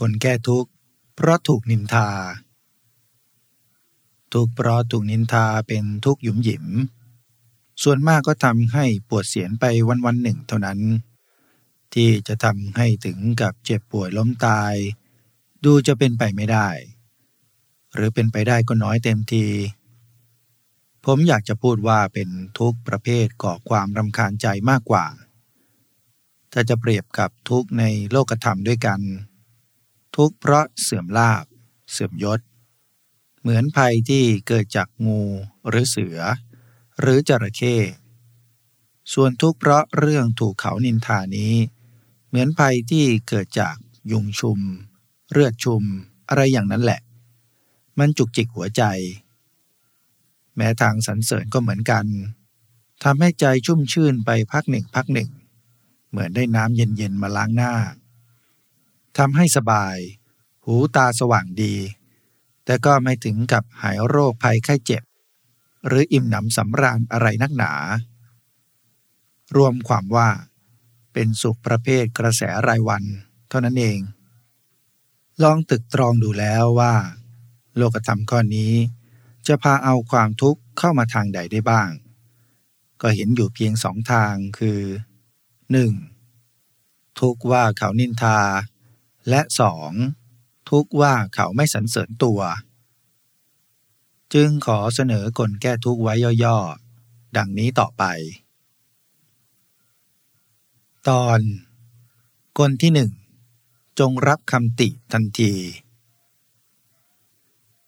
คนแก้ทุกข์เพราะถูกนินทา ทุกข์เพราะถูกนินทาเป็นทุกข์หยุมหยิม ส่วนมากก็ทำให้ปวดเสียนไปวันวันหนึ่งเท่านั้น ที่จะทำให้ถึงกับเจ็บป่วยล้มตาย ดูจะเป็นไปไม่ได้ หรือเป็นไปได้ก็น้อยเต็มที ผมอยากจะพูดว่าเป็นทุกข์ประเภทก่อความรำคาญใจมากกว่าถ้าจะเปรียบกับทุกข์ในโลกธรรมด้วยกัน ทุกข์เพราะเสื่อมลาบ เสื่อมยศ เหมือนภัยที่เกิดจากงูหรือเสือ หรือจระเข้ส่วนทุกข์เพราะเรื่องถูกเขานินทานี้ เหมือนภัยที่เกิดจากยุงชุม เลือดชุม อะไรอย่างนั้นแหละ มันจุกจิกหัวใจ แม้ทางสรรเสริญก็เหมือนกันทำให้ใจชุ่มชื่นไปพักหนึ่งพักหนึ่ง เหมือนได้น้ำเย็นๆมาล้างหน้า ทำให้สบาย หูตาสว่างดี แต่ก็ไม่ถึงกับหายโรคภัยไข้เจ็บ หรืออิ่มหนำสำราญอะไรนักหนา รวมความว่า เป็นสุขประเภทกระแสรายวัน เท่านั้นเอง ลองตึกตรองดูแล้วว่า โลกธรรมข้อนี้ จะพาเอาความทุกข์เข้ามาทางใดได้บ้าง ก็เห็นอยู่เพียงสองทางคือหนึ่งทุกว่าเขานินทา และสองทุกว่าเขาไม่สรรเสริญตัว จึงขอเสนอกลแก้ทุกไว้ย่อๆ ดังนี้ต่อไป ตอนกลที่หนึ่งจงรับคำติทันที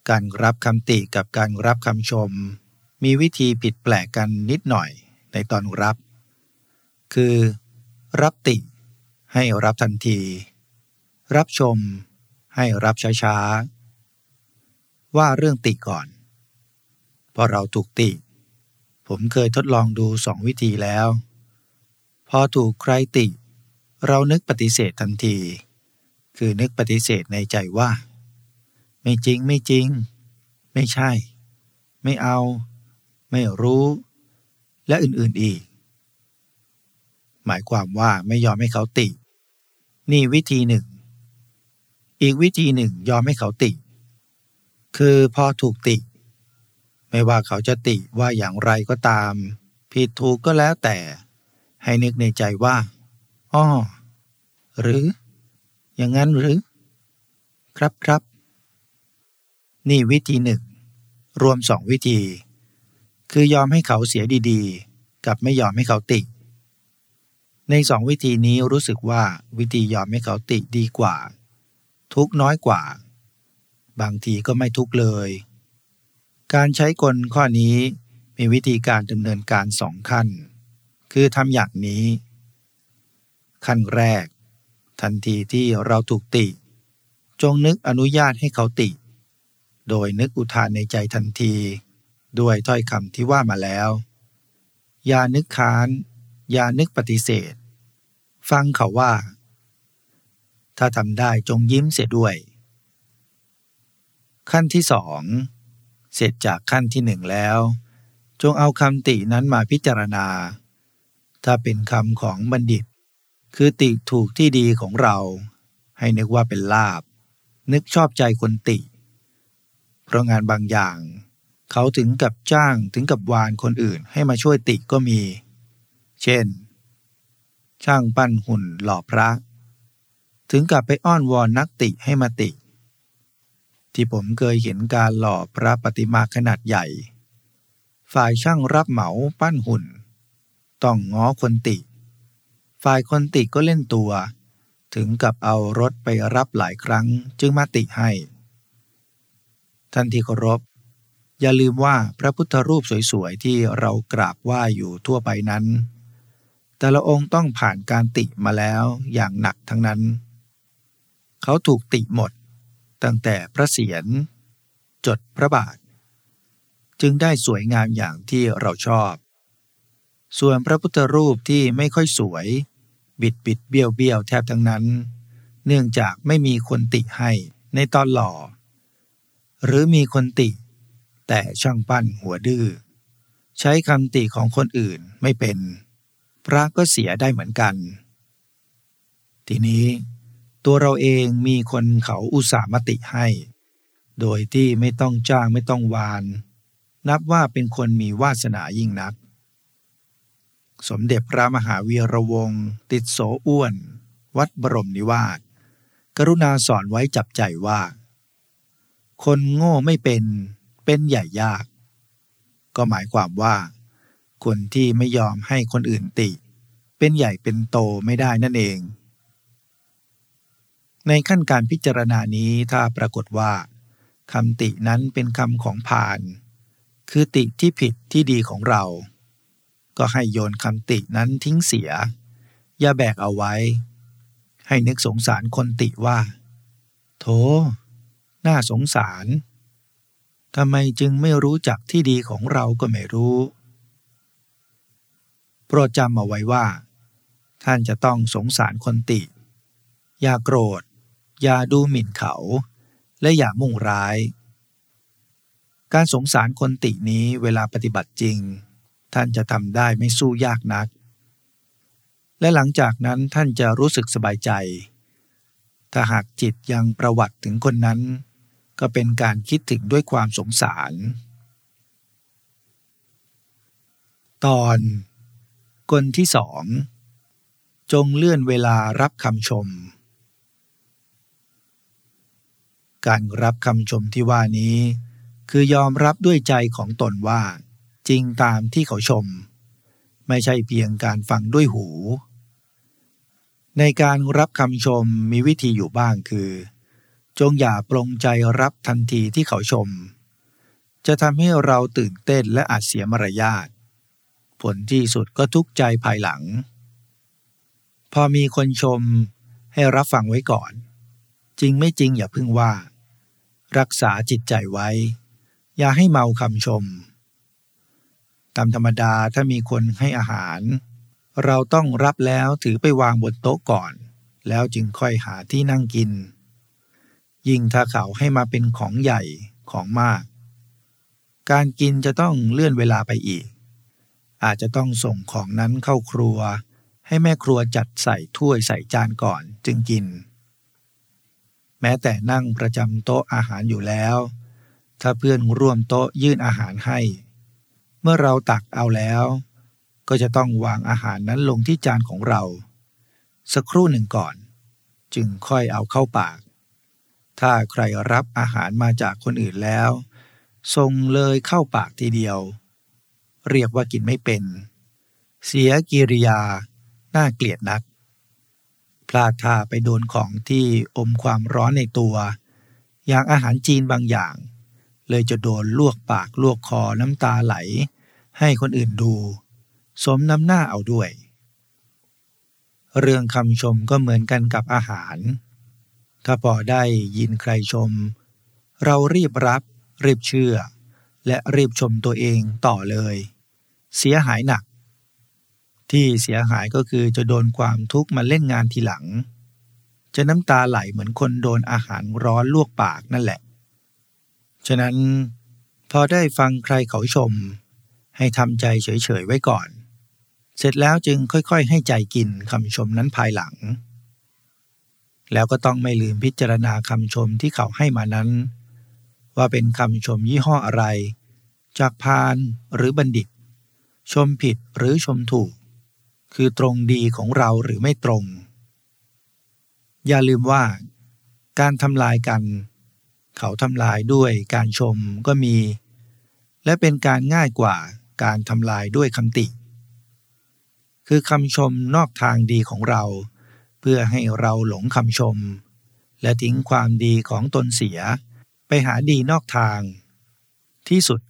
การรับคำติกับการรับคำชม มีวิธีผิดแปลกกันนิดหน่อยในตอนรับ คือ รับติให้รับทันที รับชมให้รับช้าๆ ว่าเรื่องติก่อนพอเราถูกติ ผมเคยทดลองดูสองวิธีแล้ว พอถูกใครติ เรานึกปฏิเสธทันที คือนึกปฏิเสธในใจว่า ไม่จริงไม่จริง ไม่ใช่ ไม่เอา ไม่รู้ และอื่นๆอีก หมายความว่าไม่ยอมให้เขาติ นี่วิธีหนึ่ง อีกวิธีหนึ่งยอมให้เขาติ คือพอถูกติ ไม่ว่าเขาจะติว่าอย่างไรก็ตาม ผิดถูกก็แล้วแต่ ให้นึกในใจว่าอ้อหรือ อย่างนั้นหรือ ครับครับ นี่วิธีหนึ่ง รวมสองวิธี คือยอมให้เขาเสียดีๆ กับไม่ยอมให้เขาติ ในสองวิธีนี้รู้สึกว่าวิธียอมให้เขาติดีกว่า ทุกน้อยกว่า บางทีก็ไม่ทุกเลย การใช้กลข้อนี้มีวิธีการดำเนินการสองขั้น คือทำอย่างนี้ ขั้นแรก ทันทีที่เราถูกติ จงนึกอนุญาตให้เขาติ โดยนึกอุทานในใจทันที ด้วยถ้อยคำที่ว่ามาแล้ว อย่านึกค้าน อย่านึกปฏิเสธ ฟังเขาว่า ถ้าทำได้จงยิ้มเสียด้วย ขั้นที่สองเสร็จจากขั้นที่หนึ่งแล้ว จงเอาคำตินั้นมาพิจารณา ถ้าเป็นคำของบัณฑิต คือติถูกที่ดีของเรา ให้นึกว่าเป็นลาบ นึกชอบใจคนติ เพราะงานบางอย่าง เขาถึงกับจ้างถึงกับวานคนอื่นให้มาช่วยติก็มี เช่น ช่างปั้นหุ่นหล่อพระ ถึงกับไปอ้อนวอนนักติให้มาติ ที่ผมเคยเห็นการหล่อพระปฏิมาขนาดใหญ่ ฝ่ายช่างรับเหมาปั้นหุ่น ต้องง้อคนติ ฝ่ายคนติก็เล่นตัว ถึงกับเอารถไปรับหลายครั้งจึงมาติให้ ท่านที่เคารพอย่าลืมว่าพระพุทธรูปสวยๆ ที่เรากราบไหว้อยู่ทั่วไปนั้น แต่ละองค์ต้องผ่านการติมาแล้วอย่างหนักทั้งนั้น เขาถูกติหมด ตั้งแต่พระเศียรจดพระบาท จึงได้สวยงามอย่างที่เราชอบ ส่วนพระพุทธรูปที่ไม่ค่อยสวย บิดบิดเบี้ยวเบี้ยวแทบทั้งนั้น เนื่องจากไม่มีคนติให้ในตอนหล่อ หรือมีคนติ แต่ช่างปั้นหัวดื้อใช้คำติของคนอื่นไม่เป็น พระก็เสียได้เหมือนกัน ทีนี้ ตัวเราเองมีคนเขาอุตส่าห์มติให้ โดยที่ไม่ต้องจ้างไม่ต้องวาน นับว่าเป็นคนมีวาสนายิ่งนัก สมเด็จพระมหาวีระวงศ์ติดโสอ้วน วัดบรมนิวาสกรุณาสอนไว้จับใจว่า คนโง่ไม่เป็นเป็นใหญ่ยาก ก็หมายความว่า คนที่ไม่ยอมให้คนอื่นติ เป็นใหญ่เป็นโตไม่ได้นั่นเอง ในขั้นการพิจารณานี้ถ้าปรากฏว่าคำตินั้นเป็นคำของผ่าน คือติที่ผิดที่ดีของเรา ก็ให้โยนคำตินั้นทิ้งเสีย อย่าแบกเอาไว้ ให้นึกสงสารคนติว่า โถ น่าสงสารทำไมจึงไม่รู้จักที่ดีของเราก็ไม่รู้ โปรดจำเอาไว้ว่า ท่านจะต้องสงสารคนติ อย่าโกรธ อย่าดูหมิ่นเขา และอย่ามุ่งร้าย การสงสารคนตินี้เวลาปฏิบัติจริง ท่านจะทำได้ไม่สู้ยากนัก และหลังจากนั้นท่านจะรู้สึกสบายใจ ถ้าหากจิตยังประวัติถึงคนนั้น ก็เป็นการคิดถึงด้วยความสงสาร ตอนกลที่สองจงเลื่อนเวลารับคำชม การรับคำชมที่ว่านี้ คือยอมรับด้วยใจของตนว่า จริงตามที่เขาชม ไม่ใช่เพียงการฟังด้วยหู ในการรับคำชมมีวิธีอยู่บ้างคือ จงอย่าปรงใจรับทันทีที่เขาชม จะทำให้เราตื่นเต้นและอาจเสียมารยาทผลที่สุดก็ทุกข์ใจภายหลัง พอมีคนชมให้รับฟังไว้ก่อน จริงไม่จริงอย่าพึ่งว่า รักษาจิตใจไว้ อย่าให้เมาคำชม ตามธรรมดาถ้ามีคนให้อาหาร เราต้องรับแล้วถือไปวางบนโต๊ะก่อน แล้วจึงค่อยหาที่นั่งกิน ยิ่งถ้าเขาให้มาเป็นของใหญ่ของมาก การกินจะต้องเลื่อนเวลาไปอีก อาจจะต้องส่งของนั้นเข้าครัว ให้แม่ครัวจัดใส่ถ้วยใส่จานก่อนจึงกิน แม้แต่นั่งประจำโต๊ะอาหารอยู่แล้ว ถ้าเพื่อนร่วมโต๊ะยื่นอาหารให้ เมื่อเราตักเอาแล้ว ก็จะต้องวางอาหารนั้นลงที่จานของเรา สักครู่หนึ่งก่อน จึงค่อยเอาเข้าปาก ถ้าใครรับอาหารมาจากคนอื่นแล้วส่งเลยเข้าปากทีเดียว เรียกว่ากินไม่เป็น เสียกิริยา น่าเกลียดนัก พลาดท่าไปโดนของที่อมความร้อนในตัว อย่างอาหารจีนบางอย่าง เลยจะโดนลวกปากลวกคอน้ำตาไหล ให้คนอื่นดู สมน้ำหน้าเอาด้วย เรื่องคำชมก็เหมือนกันกับอาหาร ถ้าพอได้ยินใครชม เรารีบรับ รีบเชื่อ และรีบชมตัวเองต่อเลย เสียหายหนัก ที่เสียหายก็คือจะโดนความทุกข์มาเล่นงานทีหลัง จะน้ำตาไหลเหมือนคนโดนอาหารร้อนลวกปากนั่นแหละ ฉะนั้นพอได้ฟังใครเขาชม ให้ทำใจเฉยๆไว้ก่อน เสร็จแล้วจึงค่อยๆ ให้ใจกินคำชมนั้นภายหลัง แล้วก็ต้องไม่ลืมพิจารณาคำชมที่เขาให้มานั้น ว่าเป็นคำชมยี่ห้ออะไร จากพานหรือบัณฑิต ชมผิดหรือชมถูก คือตรงดีของเราหรือไม่ตรง อย่าลืมว่า การทำลายกัน เขาทำลายด้วยการชมก็มี และเป็นการง่ายกว่าการทำลายด้วยคำติ คือคำชมนอกทางดีของเรา เพื่อให้เราหลงคำชม และทิ้งความดีของตนเสีย ไปหาดีนอกทาง ที่สุด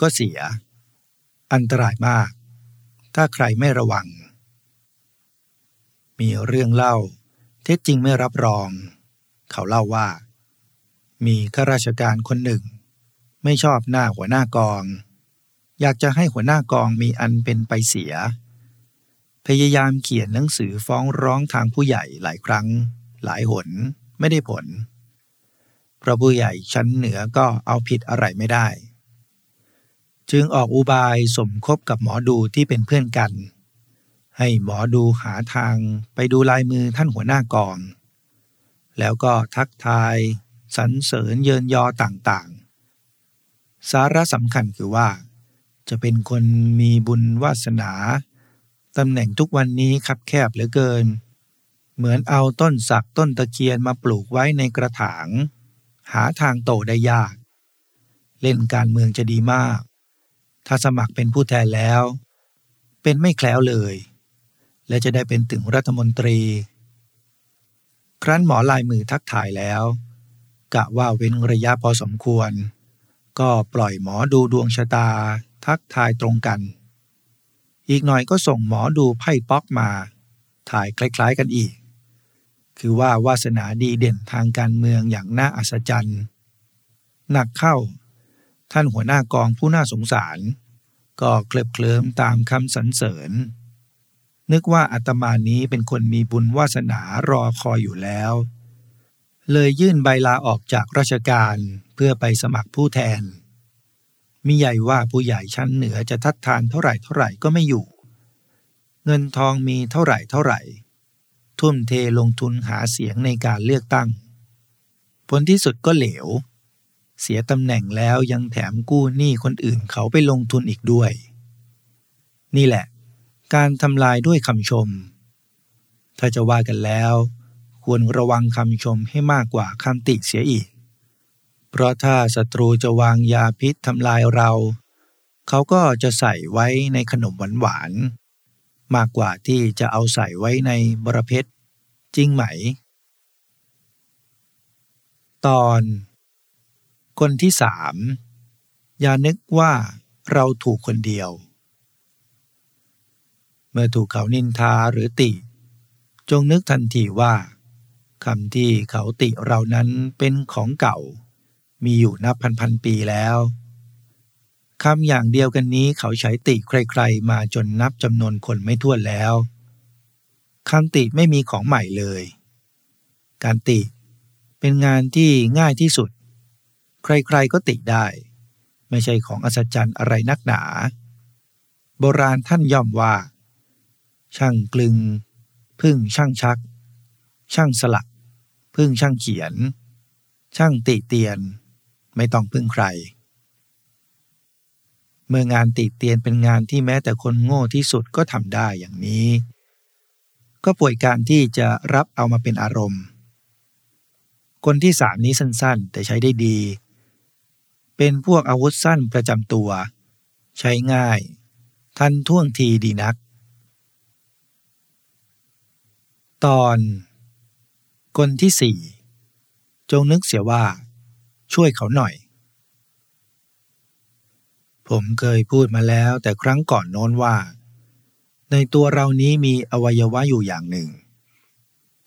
ก็เสีย อันตรายมาก ถ้าใครไม่ระวัง มีเรื่องเล่า เท็จจริงไม่รับรอง เขาเล่าว่า มีข้าราชการคนหนึ่ง ไม่ชอบหน้าหัวหน้ากอง อยากจะให้หัวหน้ากองมีอันเป็นไปเสีย พยายามเขียนหนังสือฟ้องร้องทางผู้ใหญ่หลายครั้ง หลายหนไม่ได้ผลเพราะผู้ใหญ่ชั้นเหนือก็เอาผิดอะไรไม่ได้ จึงออกอุบายสมคบกับหมอดูที่เป็นเพื่อนกัน ให้หมอดูหาทางไปดูลายมือท่านหัวหน้ากอง แล้วก็ทักทายสรรเสริญเยินยอต่างๆ สาระสำคัญคือว่า จะเป็นคนมีบุญวาสนาตำแหน่งทุกวันนี้คับแคบเหลือเกิน เหมือนเอาต้นสักต้นตะเคียนมาปลูกไว้ในกระถาง หาทางโตได้ยาก เล่นการเมืองจะดีมาก ถ้าสมัครเป็นผู้แทนแล้ว เป็นไม่แคล้วเลย และจะได้เป็นถึงรัฐมนตรี ครั้นหมอลายมือทักทายแล้ว กะว่าเว้นระยะพอสมควร ก็ปล่อยหมอดูดวงชะตา ทักทายตรงกัน อีกหน่อยก็ส่งหมอดูไพ่ป๊อกมา ถ่ายคล้ายๆกันอีก คือว่าวาสนาดีเด่นทางการเมืองอย่างน่าอัศจรรย์หนักเข้า ท่านหัวหน้ากองผู้น่าสงสาร ก็เคลิบเคลิ้มตามคำสรรเสริญ นึกว่าอาตมานี้เป็นคนมีบุญวาสนารอคอยอยู่แล้ว เลยยื่นใบลาออกจากราชการเพื่อไปสมัครผู้แทน มิใหญ่ว่าผู้ใหญ่ชั้นเหนือจะทัดทานเท่าไหร่เท่าไหร่ก็ไม่อยู่ เงินทองมีเท่าไหร่เท่าไหร่ ทุ่มเทลงทุนหาเสียงในการเลือกตั้ง ผลที่สุดก็เหลว เสียตำแหน่งแล้วยังแถมกู้หนี้คนอื่นเขาไปลงทุนอีกด้วย นี่แหละ การทำลายด้วยคำชม ถ้าจะว่ากันแล้ว ควรระวังคำชมให้มากกว่าคำติเสียอีก เพราะถ้าศัตรูจะวางยาพิษทำลายเรา เขาก็จะใส่ไว้ในขนมหวานๆมากกว่าที่จะเอาใส่ไว้ในบรเพชรจริงไหม ตอน คนที่สามอย่านึกว่าเราถูกคนเดียว เมื่อถูกเขานินทาหรือติ จงนึกทันทีว่าคำที่เขาติเรานั้นเป็นของเก่า มีอยู่นับพันพันปีแล้วคำอย่างเดียวกันนี้เขาใช้ติใครๆ มาจนนับจำนวนคนไม่ถ้วแล้วคำติไม่มีของใหม่เลย การติเป็นงานที่ง่ายที่สุด ใครๆก็ติได้ ไม่ใช่ของอัศจรรย์อะไรนักหนา โบราณท่านย่อมว่า ช่างกลึง พึ่งช่างชัก ช่างสลัก พึ่งช่างเขียน ช่างติเตียน ไม่ต้องพึ่งใคร เมื่องานติเตียนเป็นงานที่แม้แต่คนโง่ที่สุดก็ทำได้อย่างนี้ ก็ป่วยการที่จะรับเอามาเป็นอารมณ์ คนที่สามนี้สั้นๆ แต่ใช้ได้ดี เป็นพวกอาวุธสั้นประจำตัว ใช้ง่าย ทันท่วงทีดีนัก ตอนคนที่สี่จงนึกเสียว่า ช่วยเขาหน่อย ผมเคยพูดมาแล้วแต่ครั้งก่อนโน้นว่า ในตัวเรานี้มีอวัยวะอยู่อย่างหนึ่ง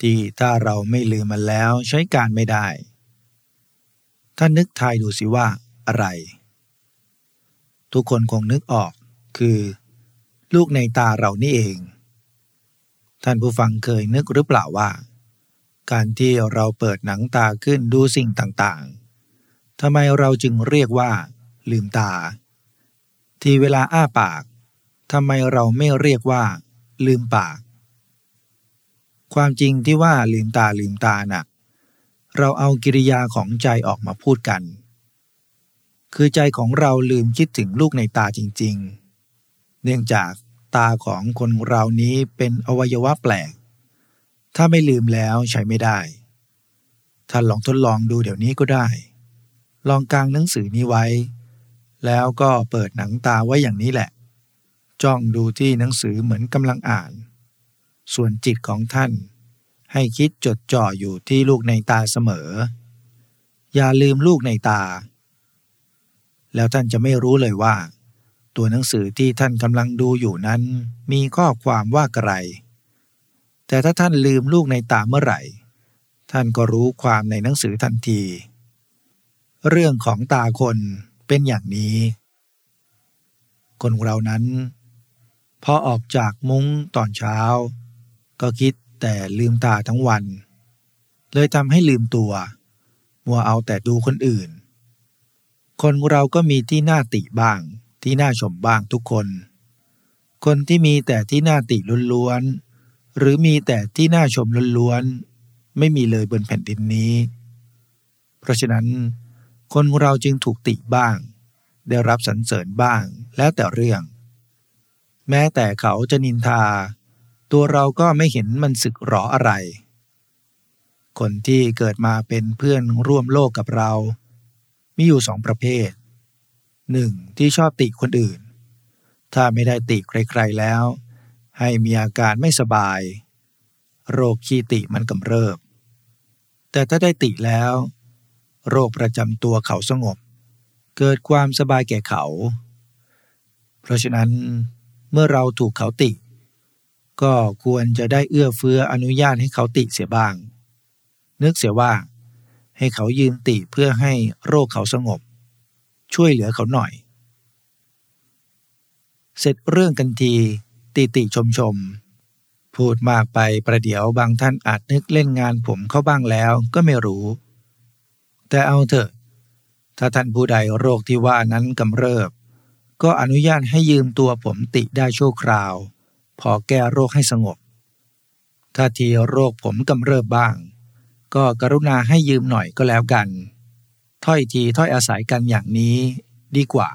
ที่ถ้าเราไม่ลืมมันแล้วใช้การไม่ได้ท่านนึกทายดูสิว่าอะไร ทุกคนคงนึกออกคือ ลูกในตาเรานี่เอง ท่านผู้ฟังเคยนึกหรือเปล่าว่า การที่เราเปิดหนังตาขึ้นดูสิ่งต่างๆทำไมเราจึงเรียกว่า ลืมตา ที่เวลาอ้าปากทำไมเราไม่เรียกว่า ลืมปาก ความจริงที่ว่าลืมตาลืมตานะ่ะ เราเอากิริยาของใจออกมาพูดกัน คือใจของเราลืมคิดถึงลูกในตาจริง ๆ เนื่องจาก ตาของคนเรานี้เป็นอวัยวะแปลก ถ้าไม่ลืมแล้วใช้ไม่ได้ ท่านลองทดลองดูเดี๋ยวนี้ก็ได้ ลองกางหนังสือนี้ไว้ แล้วก็เปิดหนังตาไว้อย่างนี้แหละ จ้องดูที่หนังสือเหมือนกำลังอ่าน ส่วนจิตของท่าน ให้คิดจดจ่ออยู่ที่ลูกในตาเสมอ อย่าลืมลูกในตา แล้วท่านจะไม่รู้เลยว่า ตัวหนังสือที่ท่านกำลังดูอยู่นั้น มีข้อความว่าอะไร แต่ถ้าท่านลืมลูกในตาเมื่อไหร่ ท่านก็รู้ความในหนังสือทันที เรื่องของตาคนเป็นอย่างนี้ คนเรานั้น พอออกจากมุ้งตอนเช้า ก็คิดแต่ลืมตาทั้งวัน เลยทำให้ลืมตัว มัวเอาแต่ดูคนอื่น คนเราก็มีที่หน่าติบ้าง ที่น่าชมบ้างทุกคน คนที่มีแต่ที่น่าติล้วนๆหรือมีแต่ที่น่าชมล้วนๆไม่มีเลยบนแผ่นดินนี้ เพราะฉะนั้น คนเราจึงถูกติบ้าง ได้รับสรรเสริญบ้างแล้วแต่เรื่อง แม้แต่เขาจะนินทา ตัวเราก็ไม่เห็นมันสึกหรออะไร คนที่เกิดมาเป็นเพื่อนร่วมโลกกับเรา มีอยู่สองประเภท หนึ่งที่ชอบติคนอื่น ถ้าไม่ได้ติใครๆแล้ว ให้มีอาการไม่สบาย โรคขี้ติมันกำเริบ แต่ถ้าได้ติแล้ว โรคประจำตัวเขาสงบ เกิดความสบายแก่เขา เพราะฉะนั้นเมื่อเราถูกเขาติ ก็ควรจะได้เอื้อเฟื้ออนุญาตให้เขาติเสียบ้าง นึกเสียว่า ให้เขายืนติเพื่อให้โรคเขาสงบ ช่วยเหลือเขาหน่อย เสร็จเรื่องกันทีติติชมชม พูดมากไปประเดี๋ยวบางท่านอาจนึกเล่นงานผมเข้าบ้างแล้วก็ไม่รู้ แต่เอาเถอะ ถ้าท่านผู้ใดโรคที่ว่านั้นกำเริบ ก็อนุญาตให้ยืมตัวผมติได้ชั่วคราว พอแก้โรคให้สงบ ถ้าทีโรคผมกำเริบบ้าง ก็กรุณาให้ยืมหน่อยก็แล้วกัน ถ้อยทีถ้อยอาศัยกันอย่างนี้ดีกว่า